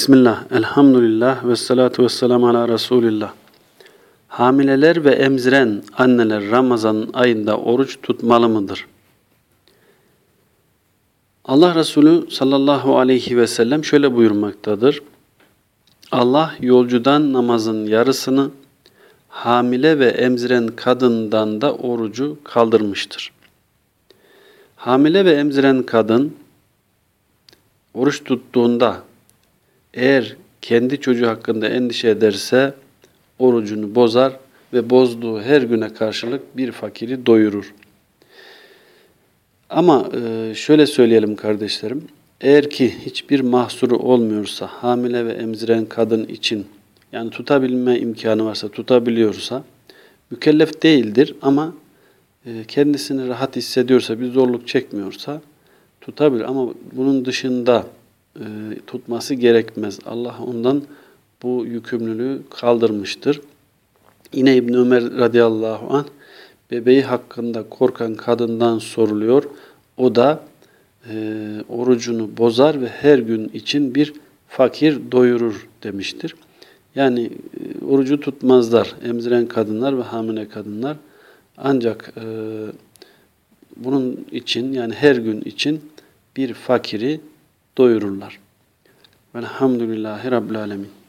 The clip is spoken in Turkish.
Bismillah, elhamdülillah ve salatu ve selamu ala Resulillah. Hamileler ve emziren anneler Ramazan ayında oruç tutmalı mıdır? Allah Resulü sallallahu aleyhi ve sellem şöyle buyurmaktadır. Allah yolcudan namazın yarısını, hamile ve emziren kadından da orucu kaldırmıştır. Hamile ve emziren kadın oruç tuttuğunda eğer kendi çocuğu hakkında endişe ederse orucunu bozar ve bozduğu her güne karşılık bir fakiri doyurur. Ama e, şöyle söyleyelim kardeşlerim. Eğer ki hiçbir mahsuru olmuyorsa hamile ve emziren kadın için yani tutabilme imkanı varsa tutabiliyorsa mükellef değildir ama e, kendisini rahat hissediyorsa bir zorluk çekmiyorsa tutabilir ama bunun dışında e, tutması gerekmez. Allah ondan bu yükümlülüğü kaldırmıştır. Yine İbn Ömer radıyallahu anh bebeği hakkında korkan kadından soruluyor. O da e, orucunu bozar ve her gün için bir fakir doyurur demiştir. Yani e, orucu tutmazlar emziren kadınlar ve hamile kadınlar. Ancak e, bunun için yani her gün için bir fakiri doyururlar. Velhamdülillahi Rabbil Alemin.